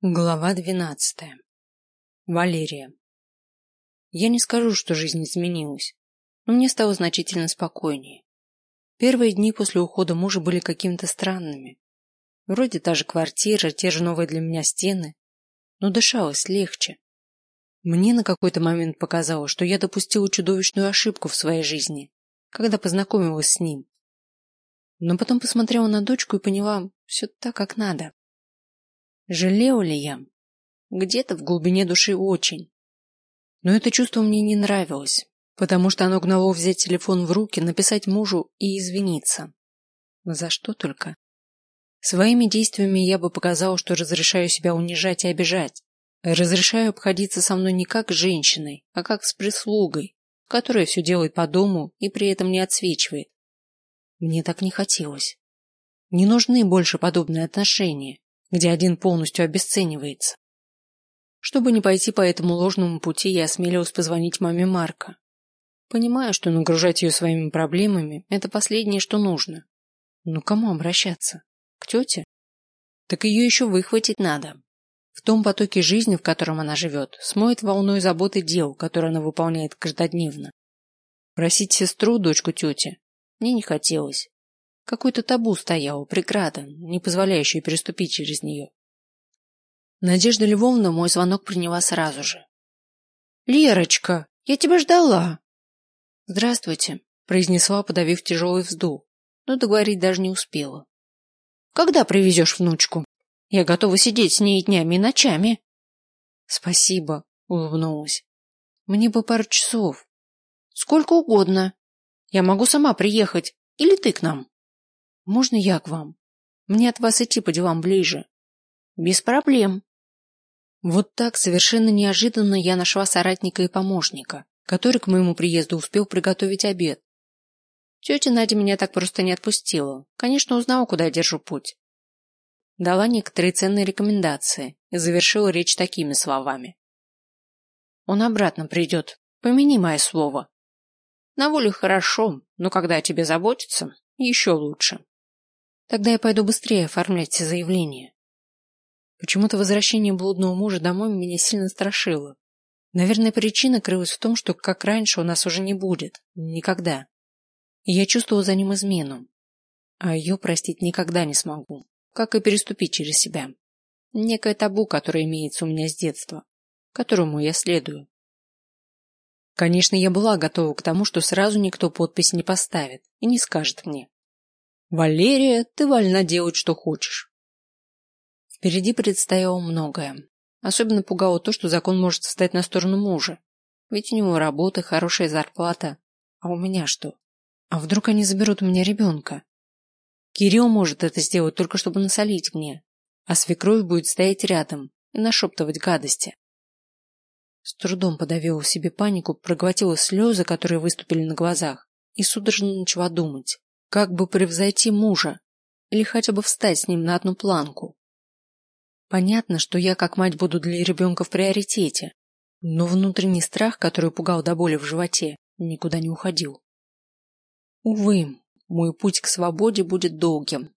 Глава двенадцатая. Валерия. Я не скажу, что жизнь изменилась, но мне стало значительно спокойнее. Первые дни после ухода мужа были какими-то странными. Вроде та же квартира, те же новые для меня стены, но дышалось легче. Мне на какой-то момент показалось, что я допустила чудовищную ошибку в своей жизни, когда познакомилась с ним. Но потом посмотрела на дочку и поняла, все так, как надо. Жалела ли я? Где-то в глубине души очень. Но это чувство мне не нравилось, потому что оно гнало взять телефон в руки, написать мужу и извиниться. За что только? Своими действиями я бы показала, что разрешаю себя унижать и обижать. Разрешаю обходиться со мной не как с женщиной, а как с прислугой, которая все делает по дому и при этом не отсвечивает. Мне так не хотелось. Не нужны больше подобные отношения где один полностью обесценивается. Чтобы не пойти по этому ложному пути, я осмелилась позвонить маме Марка. Понимаю, что нагружать ее своими проблемами – это последнее, что нужно. Но кому обращаться? К тете? Так ее еще выхватить надо. В том потоке жизни, в котором она живет, смоет волной заботы дел, которые она выполняет каждодневно. Просить сестру, дочку тети, мне не хотелось. Какой-то табу стоял, преграда, не позволяющая переступить через нее. Надежда Львовна мой звонок приняла сразу же. «Лерочка, я тебя ждала!» «Здравствуйте», — произнесла, подавив тяжелый вздох, но договорить даже не успела. «Когда привезешь внучку? Я готова сидеть с ней днями и ночами». «Спасибо», — улыбнулась. «Мне бы пару часов». «Сколько угодно. Я могу сама приехать, или ты к нам?» Можно я к вам? Мне от вас идти по делам ближе. Без проблем. Вот так совершенно неожиданно я нашла соратника и помощника, который к моему приезду успел приготовить обед. Тетя Надя меня так просто не отпустила. Конечно, узнала, куда я держу путь. Дала некоторые ценные рекомендации и завершила речь такими словами. Он обратно придет. Помяни мое слово. На воле хорошо, но когда о тебе заботятся, еще лучше. Тогда я пойду быстрее оформлять все заявления. Почему-то возвращение блудного мужа домой меня сильно страшило. Наверное, причина крылась в том, что как раньше у нас уже не будет. Никогда. И я чувствовала за ним измену. А ее простить никогда не смогу. Как и переступить через себя. Некое табу, которое имеется у меня с детства. Которому я следую. Конечно, я была готова к тому, что сразу никто подпись не поставит и не скажет мне. Валерия, ты вольна делать, что хочешь. Впереди предстояло многое. Особенно пугало то, что закон может встать на сторону мужа. Ведь у него работа, хорошая зарплата. А у меня что? А вдруг они заберут у меня ребенка? Кирилл может это сделать только чтобы насолить мне, а свекровь будет стоять рядом и нашептывать гадости. С трудом подавила в себе панику, проглотила слезы, которые выступили на глазах, и судорожно начала думать. Как бы превзойти мужа? Или хотя бы встать с ним на одну планку? Понятно, что я как мать буду для ребенка в приоритете, но внутренний страх, который пугал до боли в животе, никуда не уходил. Увы, мой путь к свободе будет долгим.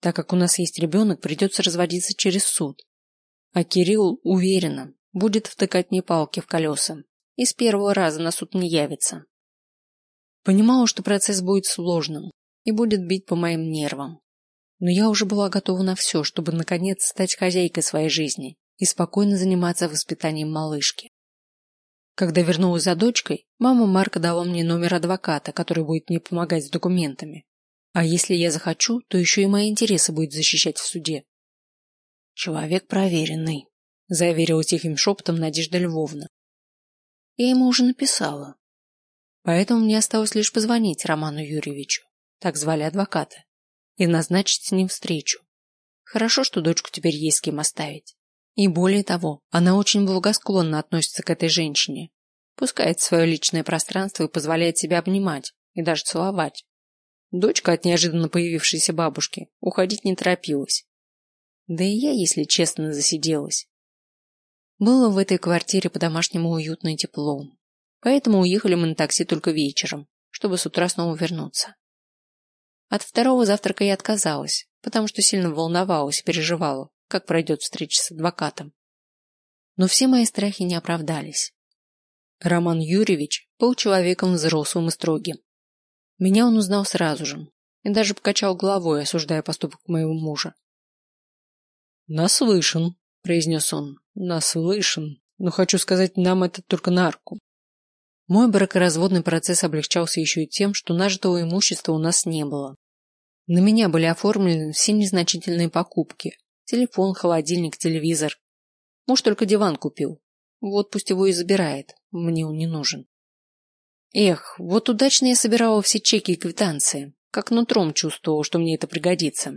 Так как у нас есть ребенок, придется разводиться через суд. А Кирилл, уверенно, будет втыкать мне палки в колеса и с первого раза на суд не явится. Понимала, что процесс будет сложным, и будет бить по моим нервам. Но я уже была готова на все, чтобы наконец стать хозяйкой своей жизни и спокойно заниматься воспитанием малышки. Когда вернулась за дочкой, мама Марка дала мне номер адвоката, который будет мне помогать с документами. А если я захочу, то еще и мои интересы будет защищать в суде. Человек проверенный, заверила тихим шепотом Надежда Львовна. Я ему уже написала. Поэтому мне осталось лишь позвонить Роману Юрьевичу так звали адвоката, и назначить с ним встречу. Хорошо, что дочку теперь есть с кем оставить. И более того, она очень благосклонно относится к этой женщине, пускает в свое личное пространство и позволяет себя обнимать и даже целовать. Дочка от неожиданно появившейся бабушки уходить не торопилась. Да и я, если честно, засиделась. Было в этой квартире по-домашнему уютно и тепло. Поэтому уехали мы на такси только вечером, чтобы с утра снова вернуться. От второго завтрака я отказалась, потому что сильно волновалась и переживала, как пройдет встреча с адвокатом. Но все мои страхи не оправдались. Роман Юрьевич был человеком взрослым и строгим. Меня он узнал сразу же и даже покачал головой, осуждая поступок моего мужа. «Наслышан», — произнес он, — «наслышан, но хочу сказать, нам это только на руку. Мой бракоразводный процесс облегчался еще и тем, что нажитого имущества у нас не было. На меня были оформлены все незначительные покупки. Телефон, холодильник, телевизор. Муж только диван купил. Вот пусть его и забирает. Мне он не нужен. Эх, вот удачно я собирала все чеки и квитанции. Как нутром чувствовал, что мне это пригодится.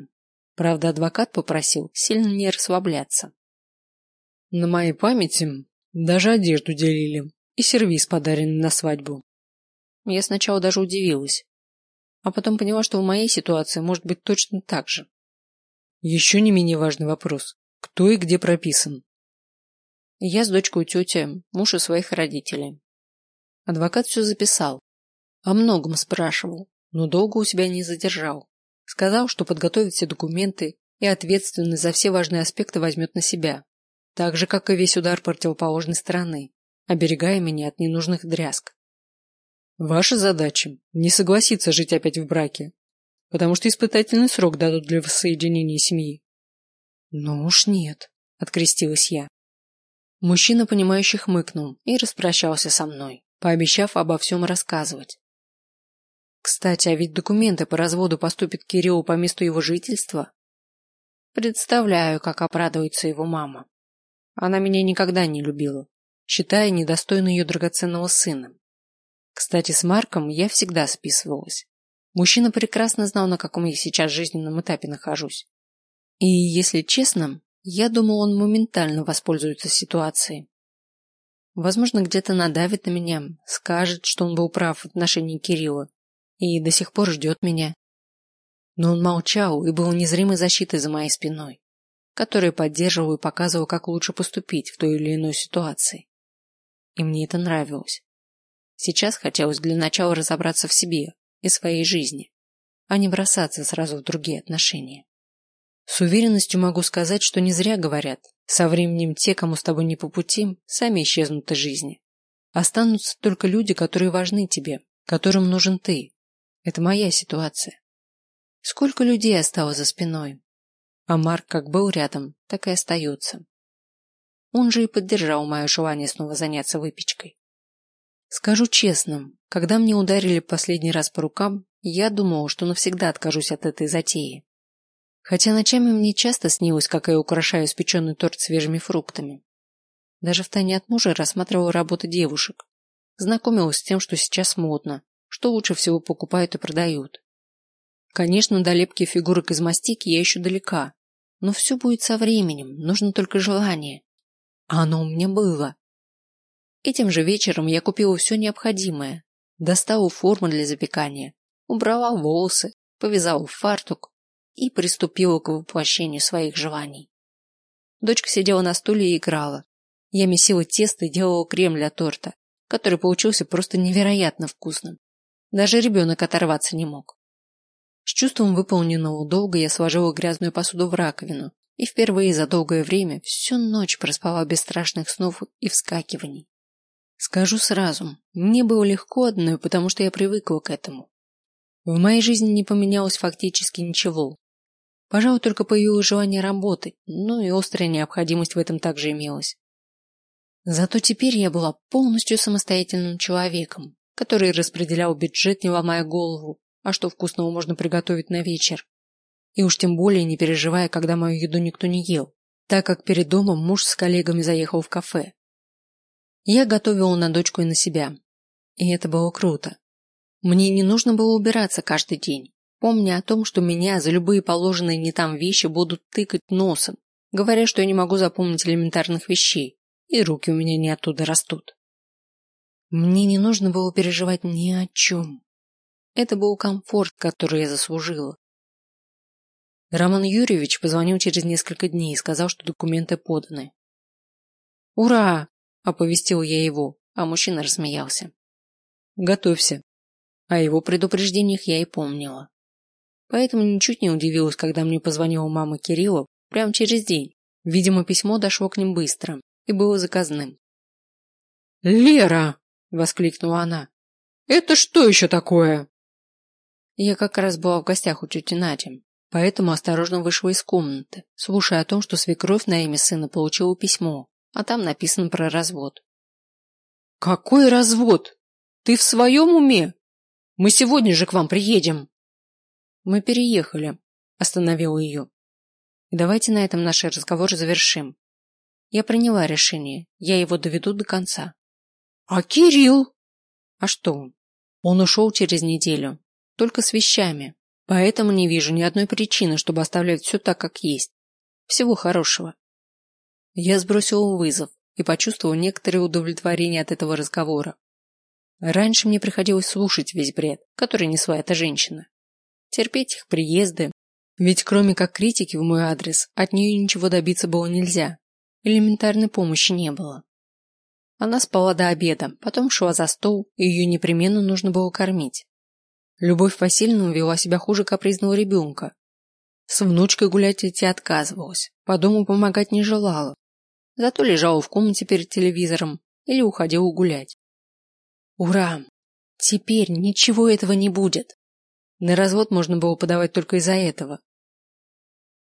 Правда, адвокат попросил сильно не расслабляться. На моей памяти даже одежду делили и сервиз подаренный на свадьбу. Я сначала даже удивилась, а потом поняла, что в моей ситуации может быть точно так же. Еще не менее важный вопрос. Кто и где прописан? Я с дочкой тети, муж у своих родителей. Адвокат все записал. О многом спрашивал, но долго у себя не задержал. Сказал, что подготовит все документы и ответственность за все важные аспекты возьмет на себя. Так же, как и весь удар противоположной стороны, оберегая меня от ненужных дрязг. Ваша задача – не согласиться жить опять в браке, потому что испытательный срок дадут для воссоединения семьи. Ну уж нет, открестилась я. Мужчина, понимающий, хмыкнул и распрощался со мной, пообещав обо всем рассказывать. Кстати, а ведь документы по разводу поступят Кириллу по месту его жительства. Представляю, как обрадуется его мама. Она меня никогда не любила, считая недостойной ее драгоценного сына. Кстати, с Марком я всегда списывалась. Мужчина прекрасно знал, на каком я сейчас жизненном этапе нахожусь. И, если честно, я думал, он моментально воспользуется ситуацией. Возможно, где-то надавит на меня, скажет, что он был прав в отношении Кирилла и до сих пор ждет меня. Но он молчал и был незримой защитой за моей спиной, которая поддерживал и показывал, как лучше поступить в той или иной ситуации. И мне это нравилось. Сейчас хотелось для начала разобраться в себе и своей жизни, а не бросаться сразу в другие отношения. С уверенностью могу сказать, что не зря говорят, со временем те, кому с тобой не по пути, сами исчезнут из жизни. Останутся только люди, которые важны тебе, которым нужен ты, это моя ситуация. Сколько людей осталось за спиной? А Марк как был рядом, так и остается. Он же и поддержал мое желание снова заняться выпечкой. Скажу честно, когда мне ударили последний раз по рукам, я думал, что навсегда откажусь от этой затеи. Хотя ночами мне часто снилось, как я украшаю испеченный торт свежими фруктами. Даже втайне от мужа рассматривала работы девушек. Знакомилась с тем, что сейчас модно, что лучше всего покупают и продают. Конечно, до лепки фигурок из мастики я еще далека, но все будет со временем, нужно только желание. А оно у меня было. Этим же вечером я купила все необходимое, достала форму для запекания, убрала волосы, повязала фартук и приступила к воплощению своих желаний. Дочка сидела на стуле и играла. Я месила тесто и делала крем для торта, который получился просто невероятно вкусным. Даже ребенок оторваться не мог. С чувством выполненного долга я сложила грязную посуду в раковину и впервые за долгое время всю ночь проспала без страшных снов и вскакиваний. Скажу сразу, мне было легко одной, потому что я привыкла к этому. В моей жизни не поменялось фактически ничего. Пожалуй, только появилось желание работать, ну и острая необходимость в этом также имелась. Зато теперь я была полностью самостоятельным человеком, который распределял бюджет, не ломая голову, а что вкусного можно приготовить на вечер. И уж тем более не переживая, когда мою еду никто не ел, так как перед домом муж с коллегами заехал в кафе. Я готовила на дочку и на себя. И это было круто. Мне не нужно было убираться каждый день, помня о том, что меня за любые положенные не там вещи будут тыкать носом, говоря, что я не могу запомнить элементарных вещей, и руки у меня не оттуда растут. Мне не нужно было переживать ни о чем. Это был комфорт, который я заслужила. Роман Юрьевич позвонил через несколько дней и сказал, что документы поданы. «Ура!» – оповестил я его, а мужчина рассмеялся. «Готовься». О его предупреждениях я и помнила. Поэтому ничуть не удивилась, когда мне позвонила мама Кирилла прямо через день Видимо, письмо дошло к ним быстро и было заказным. «Лера!» — воскликнула она. «Это что еще такое?» Я как раз была в гостях у тети Нади, поэтому осторожно вышла из комнаты, слушая о том, что свекровь на имя сына получила письмо, а там написано про развод. «Какой развод? Ты в своем уме? Мы сегодня же к вам приедем!» «Мы переехали», — остановила ее. «Давайте на этом наш разговор завершим. Я приняла решение, я его доведу до конца». «А Кирилл?» «А что? Он ушел через неделю, только с вещами, поэтому не вижу ни одной причины, чтобы оставлять все так, как есть. Всего хорошего». Я сбросила вызов и почувствовал некоторое удовлетворение от этого разговора. Раньше мне приходилось слушать весь бред, который несла эта женщина. Терпеть их приезды. Ведь кроме как критики в мой адрес, от нее ничего добиться было нельзя. Элементарной помощи не было. Она спала до обеда, потом шла за стол, и ее непременно нужно было кормить. Любовь Васильевна вела себя хуже капризного ребенка. С внучкой гулять идти отказывалась, по дому помогать не желала. Зато лежала в комнате перед телевизором или уходила гулять. Ура! Теперь ничего этого не будет. На развод можно было подавать только из-за этого.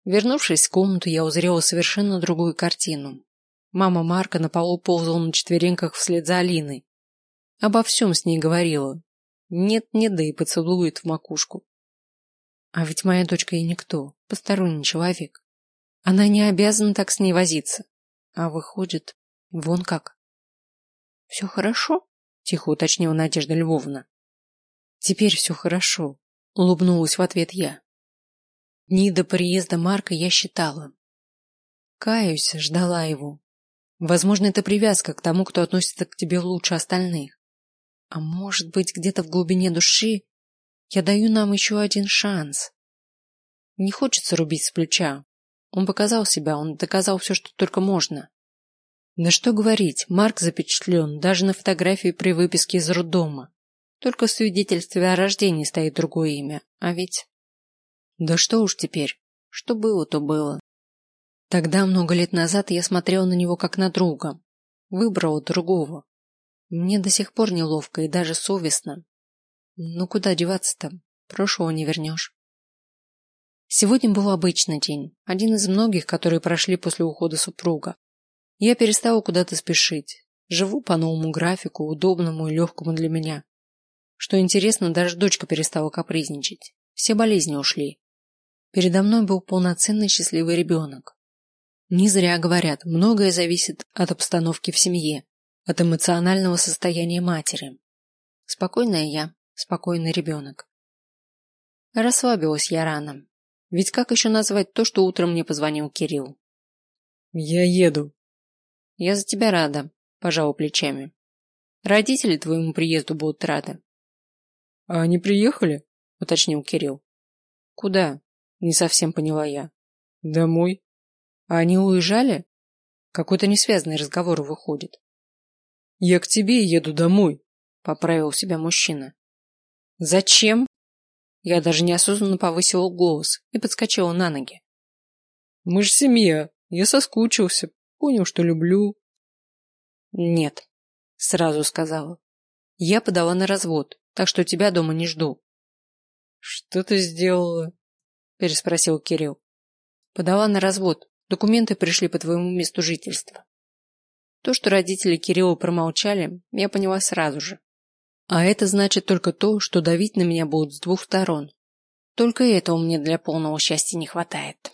Вернувшись в комнату, я узрела совершенно другую картину. Мама Марка на полу ползала на четвереньках вслед за Алиной. Обо всем с ней говорила. Нет-нет, да и поцелует в макушку. А ведь моя дочка и никто, посторонний человек. Она не обязана так с ней возиться. А выходит, вон как. Все хорошо? тихо уточнила Надежда Львовна. Теперь все хорошо, улыбнулась в ответ я. Дни до приезда Марка я считала. Каюсь, ждала его. Возможно, это привязка к тому, кто относится к тебе лучше остальных. А может быть, где-то в глубине души я даю нам еще один шанс. Не хочется рубить с плеча. Он показал себя, он доказал все, что только можно. Да что говорить, Марк запечатлен даже на фотографии при выписке из роддома. Только в свидетельстве о рождении стоит другое имя, а ведь... Да что уж теперь, что было, то было. Тогда, много лет назад, я смотрел на него как на друга. Выбрал другого. Мне до сих пор неловко и даже совестно. Ну куда деваться-то? Прошлого не вернешь. Сегодня был обычный день, один из многих, которые прошли после ухода супруга. Я перестала куда-то спешить. Живу по новому графику, удобному и легкому для меня. Что интересно, даже дочка перестала капризничать. Все болезни ушли. Передо мной был полноценный счастливый ребенок. Не зря говорят, многое зависит от обстановки в семье, от эмоционального состояния матери. Спокойная я, спокойный ребенок. Расслабилась я рано. Ведь как еще назвать то, что утром мне позвонил Кирилл? Я еду, я за тебя рада, пожал плечами. Родители твоему приезду будут рады. А они приехали? уточнил Кирилл. Куда? Не совсем поняла я. Домой. А они уезжали? Какой-то несвязанный разговор выходит. Я к тебе еду домой, поправил себя мужчина. Зачем? Я даже неосознанно повысила голос и подскочила на ноги. Мы же семья. Я соскучился, Понял, что люблю. Нет, сразу сказала. Я подала на развод, так что тебя дома не жду. Что ты сделала? переспросил Кирилл. Подала на развод. Документы пришли по твоему месту жительства. То, что родители Кирилла промолчали, я поняла сразу же. А это значит только то, что давить на меня будут с двух сторон. Только этого мне для полного счастья не хватает.